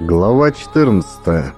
Глава 14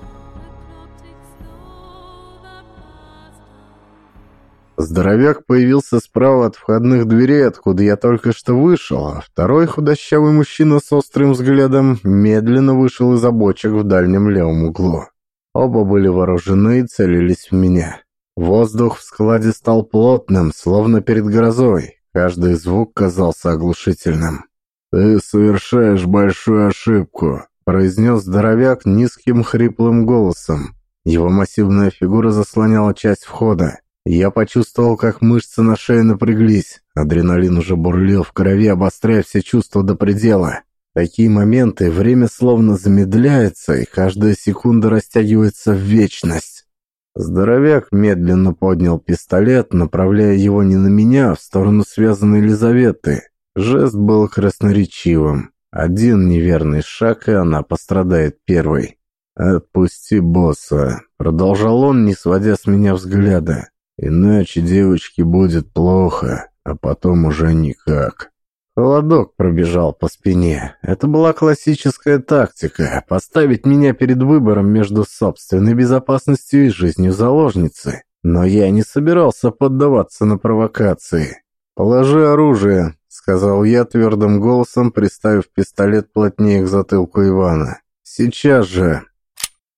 Здоровяк появился справа от входных дверей, откуда я только что вышел, а второй худощавый мужчина с острым взглядом медленно вышел из обочек в дальнем левом углу. Оба были вооружены и целились в меня. Воздух в складе стал плотным, словно перед грозой. Каждый звук казался оглушительным. «Ты совершаешь большую ошибку», — произнес здоровяк низким хриплым голосом. Его массивная фигура заслоняла часть входа. Я почувствовал, как мышцы на шее напряглись. Адреналин уже бурлил в крови, обостряя все чувства до предела. Такие моменты время словно замедляется, и каждая секунда растягивается в вечность. Здоровяк медленно поднял пистолет, направляя его не на меня, а в сторону связанной Елизаветы. Жест был красноречивым. Один неверный шаг, и она пострадает первой. «Отпусти босса», — продолжал он, не сводя с меня взгляда. Иначе девочке будет плохо, а потом уже никак. Холодок пробежал по спине. Это была классическая тактика – поставить меня перед выбором между собственной безопасностью и жизнью заложницы. Но я не собирался поддаваться на провокации. «Положи оружие», — сказал я твердым голосом, приставив пистолет плотнее к затылку Ивана. «Сейчас же».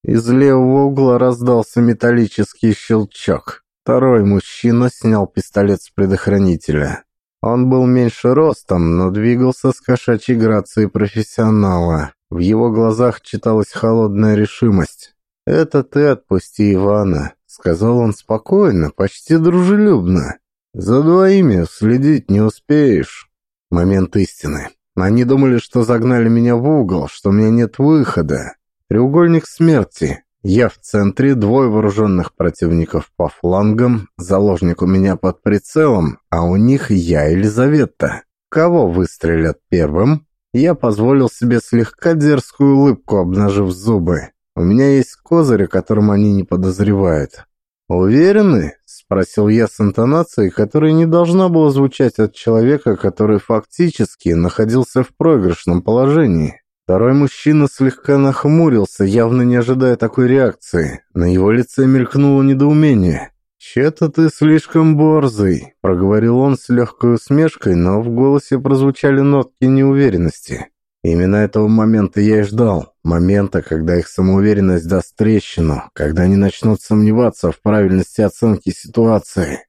Из левого угла раздался металлический щелчок. Второй мужчина снял пистолет с предохранителя. Он был меньше ростом, но двигался с кошачьей грацией профессионала. В его глазах читалась холодная решимость. «Это ты отпусти Ивана», — сказал он спокойно, почти дружелюбно. «За двоими следить не успеешь». Момент истины. Они думали, что загнали меня в угол, что у меня нет выхода. Треугольник смерти. Я в центре, двое вооруженных противников по флангам, заложник у меня под прицелом, а у них я, Елизавета. Кого выстрелят первым? Я позволил себе слегка дерзкую улыбку, обнажив зубы. У меня есть козырь, о котором они не подозревают. «Уверены?» — спросил я с интонацией, которая не должна была звучать от человека, который фактически находился в проигрышном положении. Второй мужчина слегка нахмурился, явно не ожидая такой реакции. На его лице мелькнуло недоумение. «Че-то ты слишком борзый», — проговорил он с легкой усмешкой, но в голосе прозвучали нотки неуверенности. Именно этого момента я и ждал. Момента, когда их самоуверенность даст трещину, когда они начнут сомневаться в правильности оценки ситуации.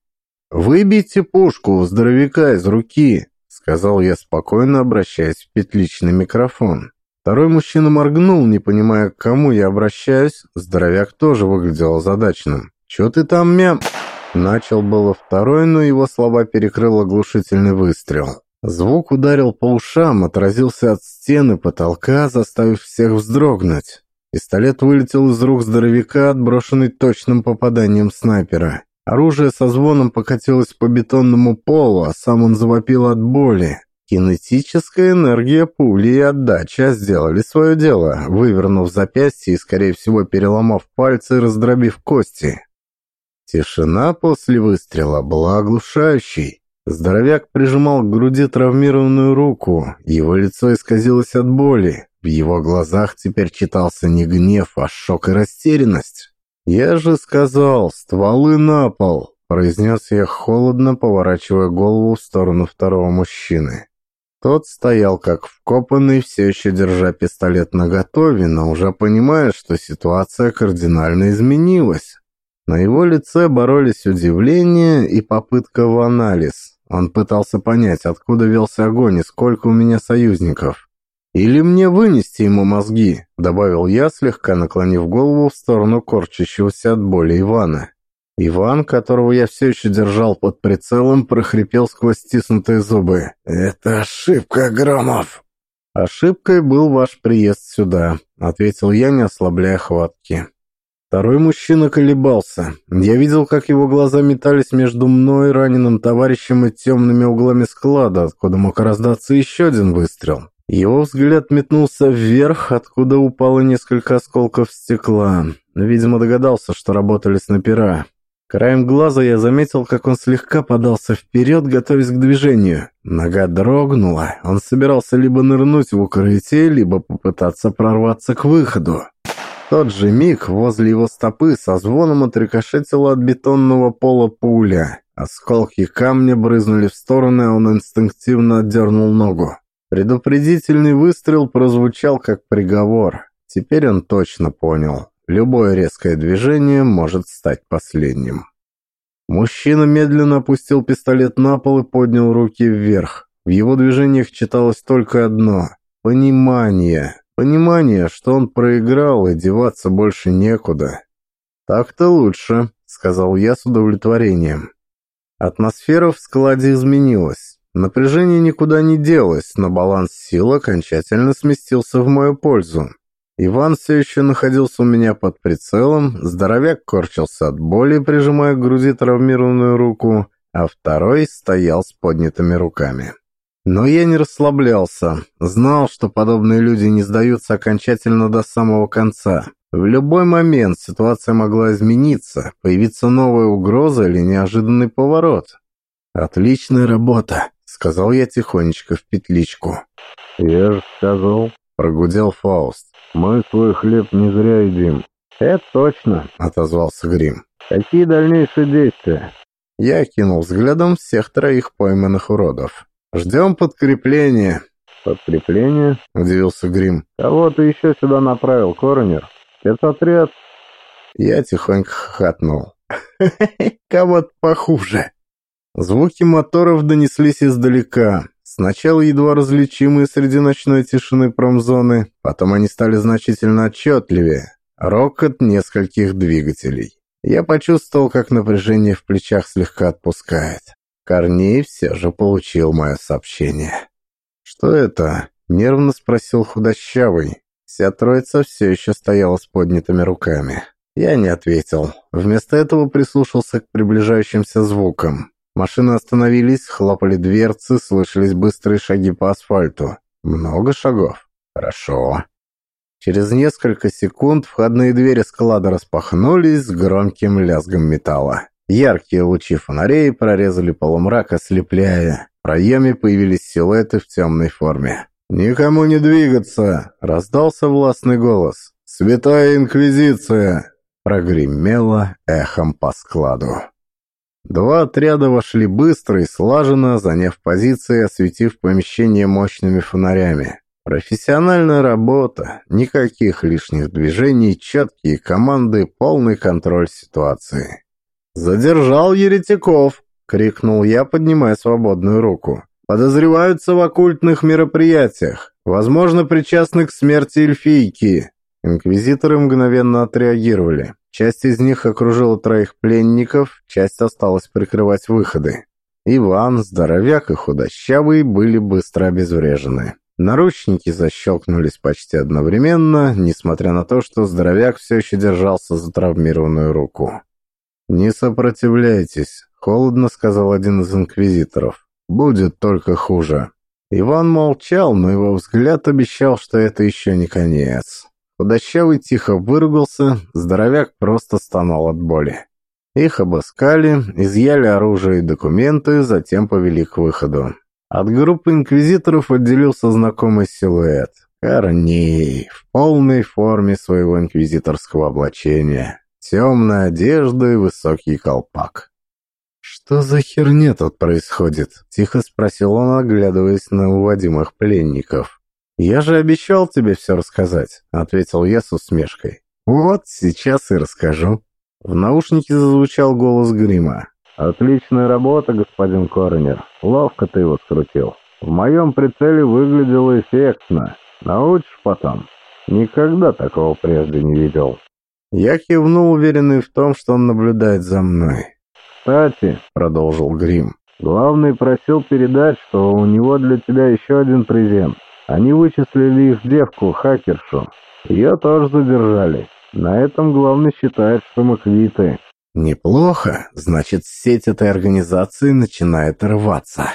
«Выбейте пушку у здоровяка из руки», — сказал я спокойно, обращаясь в петличный микрофон. Второй мужчина моргнул, не понимая, к кому я обращаюсь. Здоровяк тоже выглядел озадаченным. «Чё ты там, мям?» Начал было второй, но его слова перекрыл оглушительный выстрел. Звук ударил по ушам, отразился от стены потолка, заставив всех вздрогнуть. Пистолет вылетел из рук здоровяка, отброшенный точным попаданием снайпера. Оружие со звоном покатилось по бетонному полу, а сам он завопил от боли. Кинетическая энергия пули и отдача сделали свое дело, вывернув запястье и, скорее всего, переломав пальцы и раздробив кости. Тишина после выстрела была оглушающей. Здоровяк прижимал к груди травмированную руку, его лицо исказилось от боли. В его глазах теперь читался не гнев, а шок и растерянность. «Я же сказал, стволы на пол!» – произнес я холодно, поворачивая голову в сторону второго мужчины. Тот стоял как вкопанный, все еще держа пистолет наготове, но уже понимая, что ситуация кардинально изменилась. На его лице боролись удивление и попытка в анализ. Он пытался понять, откуда велся огонь и сколько у меня союзников. «Или мне вынести ему мозги», — добавил я, слегка наклонив голову в сторону корчащегося от боли Ивана. Иван, которого я все еще держал под прицелом, прохрипел сквозь стиснутые зубы. «Это ошибка, Громов!» «Ошибкой был ваш приезд сюда», — ответил я, не ослабляя хватки. Второй мужчина колебался. Я видел, как его глаза метались между мной, раненым товарищем и темными углами склада, откуда мог раздаться еще один выстрел. Его взгляд метнулся вверх, откуда упало несколько осколков стекла. Видимо, догадался, что работали снайпера. Краем глаза я заметил, как он слегка подался вперед, готовясь к движению. Нога дрогнула. Он собирался либо нырнуть в укрытие, либо попытаться прорваться к выходу. Тот же миг возле его стопы со звоном отрикошетила от бетонного пола пуля. Осколки камня брызнули в стороны, он инстинктивно отдернул ногу. Предупредительный выстрел прозвучал как приговор. Теперь он точно понял. Любое резкое движение может стать последним. Мужчина медленно опустил пистолет на пол и поднял руки вверх. В его движениях читалось только одно – понимание. Понимание, что он проиграл и деваться больше некуда. «Так-то лучше», – сказал я с удовлетворением. Атмосфера в складе изменилась. Напряжение никуда не делось, но баланс сил окончательно сместился в мою пользу. Иван все еще находился у меня под прицелом, здоровяк корчился от боли, прижимая к груди травмированную руку, а второй стоял с поднятыми руками. Но я не расслаблялся, знал, что подобные люди не сдаются окончательно до самого конца. В любой момент ситуация могла измениться, появиться новая угроза или неожиданный поворот. «Отличная работа», — сказал я тихонечко в петличку. «Я же сказал», — прогудел Фауст. Мы свой хлеб не зря едим. Это точно, отозвался Грим. Какие дальнейшие действия? Я кинул взглядом всех троих пойманных уродов. Ждем подкрепления. Подкрепление? Удивился Грим. Кого ты еще сюда направил, Коронер? Спецотряд? Я тихонько хохотнул. Кого-то похуже. Звуки моторов донеслись издалека. Сначала едва различимые среди ночной тишины промзоны, потом они стали значительно отчетливее. Рокот нескольких двигателей. Я почувствовал, как напряжение в плечах слегка отпускает. Корней все же получил мое сообщение. «Что это?» — нервно спросил худощавый. Вся троица все еще стояла с поднятыми руками. Я не ответил. Вместо этого прислушался к приближающимся звукам. Машины остановились, хлопали дверцы, слышались быстрые шаги по асфальту. Много шагов. Хорошо. Через несколько секунд входные двери склада распахнулись с громким лязгом металла. Яркие лучи фонарей прорезали полумрак, ослепляя. В проеме появились силуэты в темной форме. «Никому не двигаться!» — раздался властный голос. «Святая Инквизиция!» — прогремело эхом по складу. Два отряда вошли быстро и слаженно, заняв позиции, осветив помещение мощными фонарями. Профессиональная работа, никаких лишних движений, четкие команды, полный контроль ситуации. «Задержал еретиков!» — крикнул я, поднимая свободную руку. «Подозреваются в оккультных мероприятиях, возможно, причастны к смерти эльфийки». Инквизиторы мгновенно отреагировали. Часть из них окружила троих пленников, часть осталась прикрывать выходы. Иван, здоровяк и худощавый были быстро обезврежены. Наручники защелкнулись почти одновременно, несмотря на то, что здоровяк все еще держался за травмированную руку. «Не сопротивляйтесь», — холодно сказал один из инквизиторов. «Будет только хуже». Иван молчал, но его взгляд обещал, что это еще не конец. Худощавый тихо выругался, здоровяк просто стонал от боли. Их обыскали, изъяли оружие и документы, затем повели к выходу. От группы инквизиторов отделился знакомый силуэт. Корней, в полной форме своего инквизиторского облачения. Темная одежда и высокий колпак. «Что за херня тут происходит?» — тихо спросил он, оглядываясь на уводимых пленников. «Я же обещал тебе все рассказать», — ответил я с усмешкой. «Вот, сейчас и расскажу». В наушнике зазвучал голос Грима. «Отличная работа, господин Коронер. Ловко ты его скрутил. В моем прицеле выглядело эффектно. Научишь потом? Никогда такого прежде не видел». Я кивнул, уверенный в том, что он наблюдает за мной. «Кстати», — продолжил Грим, — «главный просил передать, что у него для тебя еще один презент. Они вычислили их девку, хакершу. Ее тоже задержали. На этом главный считает, что мы квиты. Неплохо. Значит, сеть этой организации начинает рваться.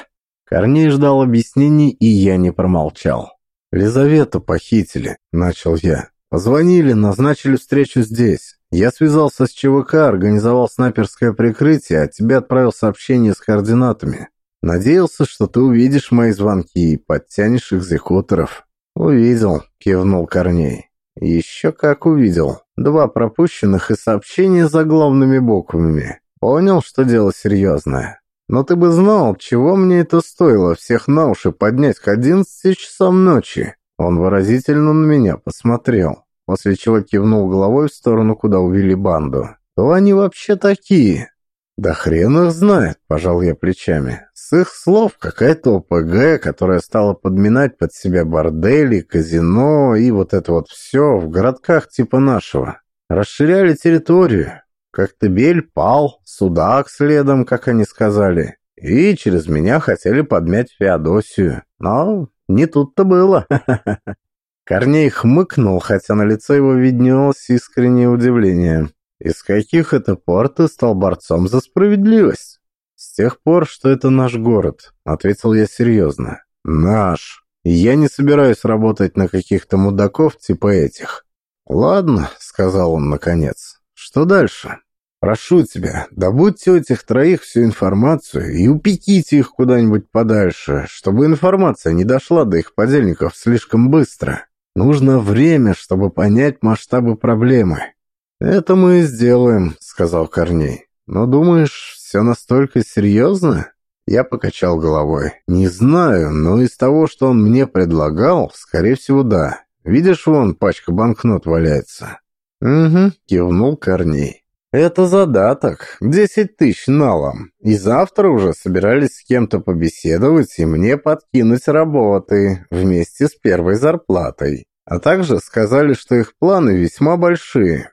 Корней ждал объяснений, и я не промолчал. «Лизавету похитили», — начал я. «Позвонили, назначили встречу здесь. Я связался с ЧВК, организовал снайперское прикрытие, а тебе отправил сообщение с координатами. Надеялся, что ты увидишь мои звонки и подтянешь экзекуторов». «Увидел», — кивнул Корней. «Еще как увидел. Два пропущенных и сообщения заглавными буквами. Понял, что дело серьезное. Но ты бы знал, чего мне это стоило всех на уши поднять к одиннадцати часам ночи». Он выразительно на меня посмотрел после чего кивнул головой в сторону, куда увели банду. «Кто они вообще такие?» «Да хрен их знает», – пожал я плечами. «С их слов какая-то ОПГ, которая стала подминать под себя бордели, казино и вот это вот все в городках типа нашего. Расширяли территорию. Коктебель пал, судак следом, как они сказали. И через меня хотели подмять Феодосию. Но не тут-то было. Корней хмыкнул, хотя на лицо его виднелось искреннее удивление. «Из каких это пор ты стал борцом за справедливость?» «С тех пор, что это наш город», — ответил я серьезно. «Наш. Я не собираюсь работать на каких-то мудаков типа этих». «Ладно», — сказал он наконец. «Что дальше?» «Прошу тебя, добудьте у этих троих всю информацию и упеките их куда-нибудь подальше, чтобы информация не дошла до их подельников слишком быстро». Нужно время, чтобы понять масштабы проблемы. Это мы и сделаем, сказал Корней. Но думаешь, все настолько серьезно? Я покачал головой. Не знаю, но из того, что он мне предлагал, скорее всего, да. Видишь, вон пачка банкнот валяется. Угу, кивнул Корней. Это задаток. Десять тысяч налом. И завтра уже собирались с кем-то побеседовать и мне подкинуть работы вместе с первой зарплатой. А также сказали, что их планы весьма большие.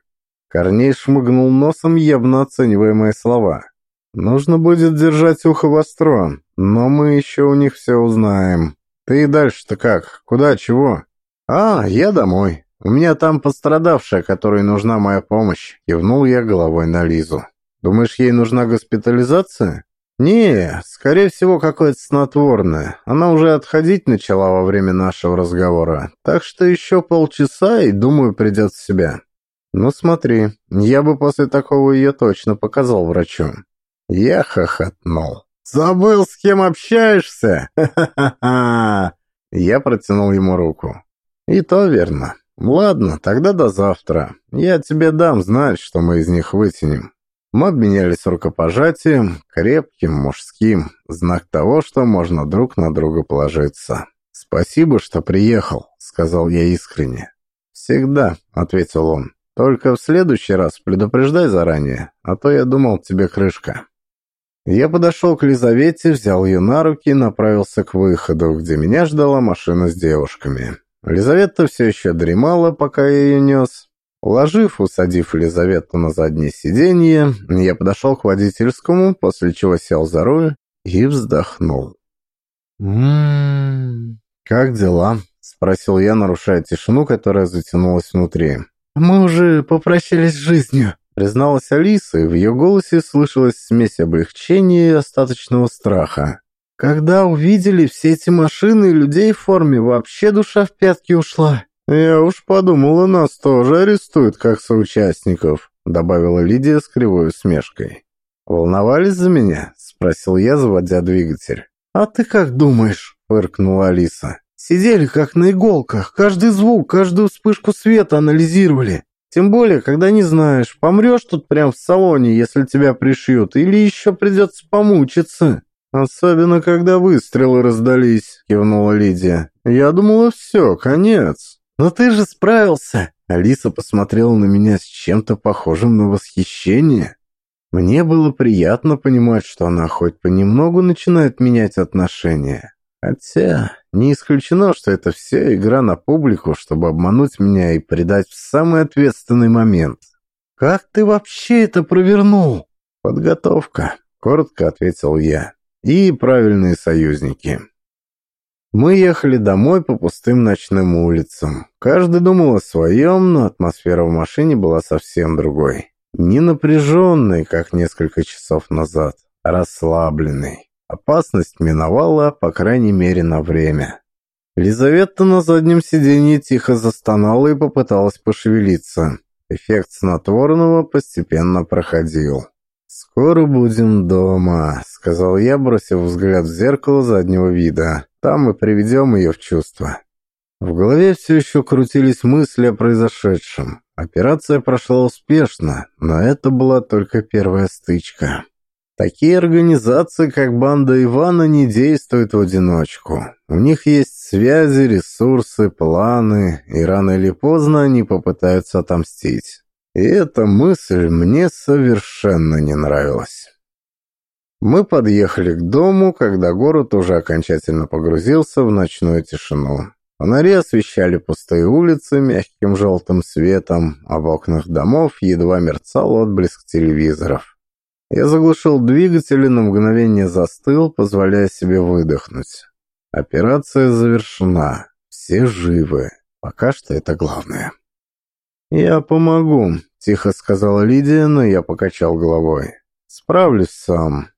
Корней шмыгнул носом, явно оценивая слова. Нужно будет держать ухо востро, но мы еще у них все узнаем. Ты и дальше-то как? Куда, чего? А, я домой. «У меня там пострадавшая, которой нужна моя помощь», — кивнул я головой на Лизу. «Думаешь, ей нужна госпитализация?» «Не, скорее всего, какое-то снотворное. Она уже отходить начала во время нашего разговора. Так что еще полчаса, и, думаю, придет в себя». «Ну смотри, я бы после такого ее точно показал врачу». Я хохотнул. «Забыл, с кем общаешься? Ха-ха-ха!» Я протянул ему руку. «И то верно. «Ладно, тогда до завтра. Я тебе дам знать, что мы из них вытянем». Мы обменялись рукопожатием, крепким, мужским, знак того, что можно друг на друга положиться. «Спасибо, что приехал», — сказал я искренне. «Всегда», — ответил он. «Только в следующий раз предупреждай заранее, а то я думал, тебе крышка». Я подошел к Лизавете, взял ее на руки и направился к выходу, где меня ждала машина с девушками. Лизавета все еще дремала, пока я ее нес. Уложив, усадив Лизавету на заднее сиденье, я подошел к водительскому, после чего сел за руль и вздохнул. «М-м-м, как дела?» — спросил я, нарушая тишину, которая затянулась внутри. «Мы уже попрощались с жизнью», — призналась Алиса, и в ее голосе слышалась смесь облегчения и остаточного страха. Когда увидели все эти машины и людей в форме, вообще душа в пятки ушла. «Я уж подумала, нас тоже арестуют как соучастников», добавила Лидия с кривой усмешкой. «Волновались за меня?» — спросил я, заводя двигатель. «А ты как думаешь?» — фыркнула Алиса. «Сидели как на иголках, каждый звук, каждую вспышку света анализировали. Тем более, когда не знаешь, помрешь тут прямо в салоне, если тебя пришьют, или еще придется помучиться». «Особенно, когда выстрелы раздались», — кивнула Лидия. «Я думала, все, конец». «Но ты же справился!» Алиса посмотрела на меня с чем-то похожим на восхищение. Мне было приятно понимать, что она хоть понемногу начинает менять отношения. Хотя не исключено, что это все игра на публику, чтобы обмануть меня и предать в самый ответственный момент. «Как ты вообще это провернул?» «Подготовка», — коротко ответил я и правильные союзники. Мы ехали домой по пустым ночным улицам. Каждый думал о своем, но атмосфера в машине была совсем другой. Не напряженной, как несколько часов назад, а расслабленной. Опасность миновала, по крайней мере, на время. Лизавета на заднем сиденье тихо застонала и попыталась пошевелиться. Эффект снотворного постепенно проходил. «Скоро будем дома», — сказал я, бросив взгляд в зеркало заднего вида. «Там мы приведем ее в чувство». В голове все еще крутились мысли о произошедшем. Операция прошла успешно, но это была только первая стычка. Такие организации, как банда Ивана, не действуют в одиночку. У них есть связи, ресурсы, планы, и рано или поздно они попытаются отомстить. И эта мысль мне совершенно не нравилась. Мы подъехали к дому, когда город уже окончательно погрузился в ночную тишину. Фонари освещали пустые улицы мягким желтым светом, а в окнах домов едва мерцал отблеск телевизоров. Я заглушил двигатель и на мгновение застыл, позволяя себе выдохнуть. Операция завершена. Все живы. Пока что это главное. «Я помогу», — тихо сказала Лидия, но я покачал головой. «Справлюсь сам».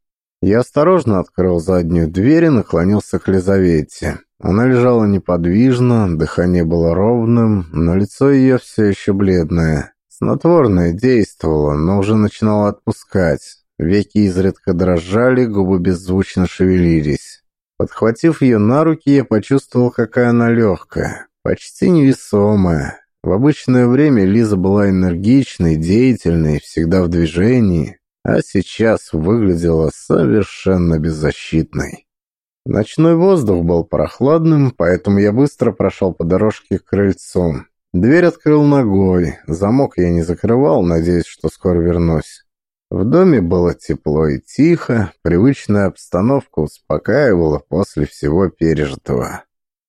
Я осторожно открыл заднюю дверь и наклонился к Лизавете. Она лежала неподвижно, дыхание было ровным, но лицо ее все еще бледное. Снотворное действовало, но уже начинало отпускать. Веки изредка дрожали, губы беззвучно шевелились. Подхватив ее на руки, я почувствовал, какая она легкая, почти невесомая. В обычное время Лиза была энергичной, деятельной, всегда в движении, а сейчас выглядела совершенно беззащитной. Ночной воздух был прохладным, поэтому я быстро прошел по дорожке к крыльцу. Дверь открыл ногой, замок я не закрывал, надеясь, что скоро вернусь. В доме было тепло и тихо, привычная обстановка успокаивала после всего пережитого.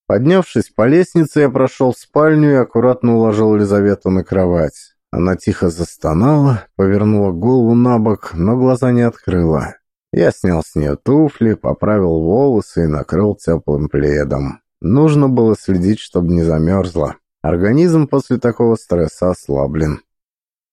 Поднявшись по лестнице, я прошел в спальню и аккуратно уложил Лизавету на кровать. Она тихо застонала, повернула голову на бок, но глаза не открыла. Я снял с нее туфли, поправил волосы и накрыл теплым пледом. Нужно было следить, чтобы не замерзла. Организм после такого стресса ослаблен.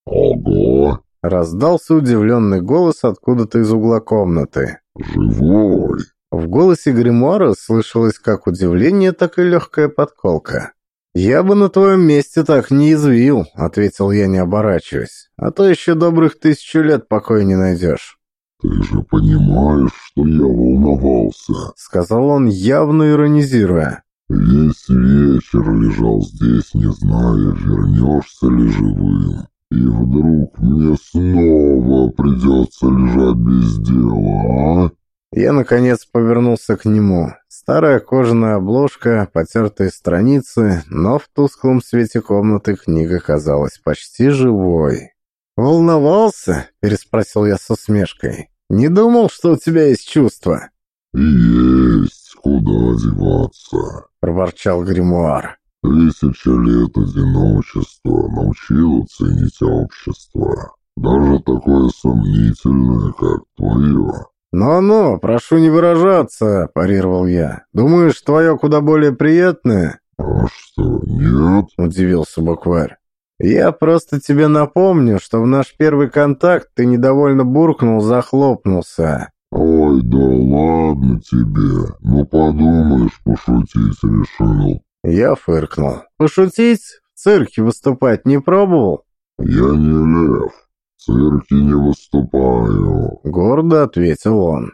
«Ого!» — раздался удивленный голос откуда-то из угла комнаты. «Живой!» В голосе гримуара слышалось как удивление, так и легкая подколка. «Я бы на твоем месте так не извил», — ответил я, не оборачиваясь. «А то еще добрых тысячу лет покоя не найдешь». «Ты же понимаешь, что я волновался», — сказал он, явно иронизируя. «Весь вечер лежал здесь, не зная, вернешься ли живым. И вдруг мне снова придется лежать без дела, а?» Я, наконец, повернулся к нему. Старая кожаная обложка, потертые страницы, но в тусклом свете комнаты книга казалась почти живой. «Волновался?» — переспросил я с усмешкой. «Не думал, что у тебя есть чувства?» «Есть, куда деваться», — проворчал гримуар. «Тысяча лет одиночества научила ценить общество, даже такое сомнительное, как твое». «Ну-ну, прошу не выражаться», — парировал я. «Думаешь, твое куда более приятное?» «А что, нет?» — удивился букварь. «Я просто тебе напомню, что в наш первый контакт ты недовольно буркнул, захлопнулся». «Ой, да ладно тебе. Ну подумаешь, пошутить решил». Я фыркнул. «Пошутить? В цирке выступать не пробовал?» «Я не лев. Цирке не выступаю», — гордо ответил он.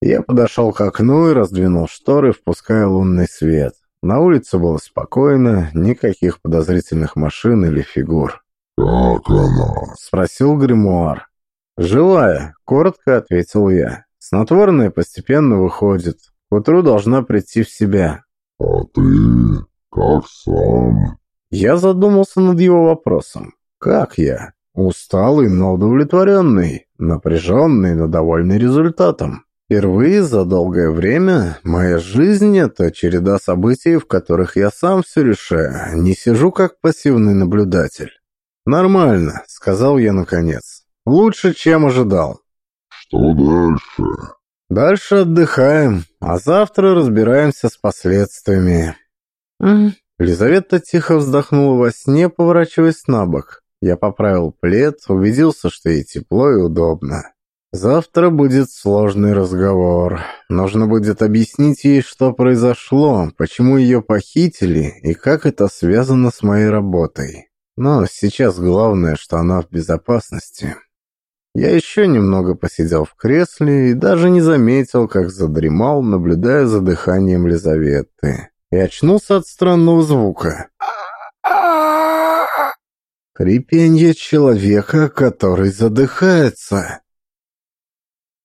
Я подошел к окну и раздвинул шторы, впуская лунный свет. На улице было спокойно, никаких подозрительных машин или фигур. «Как она?» — спросил гримуар. «Живая», — коротко ответил я. «Снотворное постепенно выходит. К утру должна прийти в себя». «А ты как сам?» Я задумался над его вопросом. «Как я?» Усталый, но удовлетворенный, напряженный, но довольный результатом. Впервые за долгое время моя жизнь — это череда событий, в которых я сам все решаю, не сижу как пассивный наблюдатель. «Нормально», — сказал я наконец. «Лучше, чем ожидал». «Что дальше?» «Дальше отдыхаем, а завтра разбираемся с последствиями». Лизавета тихо вздохнула во сне, поворачиваясь на бок. Я поправил плед, убедился, что ей тепло и удобно. Завтра будет сложный разговор. Нужно будет объяснить ей, что произошло, почему ее похитили и как это связано с моей работой. Но сейчас главное, что она в безопасности. Я еще немного посидел в кресле и даже не заметил, как задремал, наблюдая за дыханием Лизаветы. И очнулся от странного звука. Хрипенье человека, который задыхается.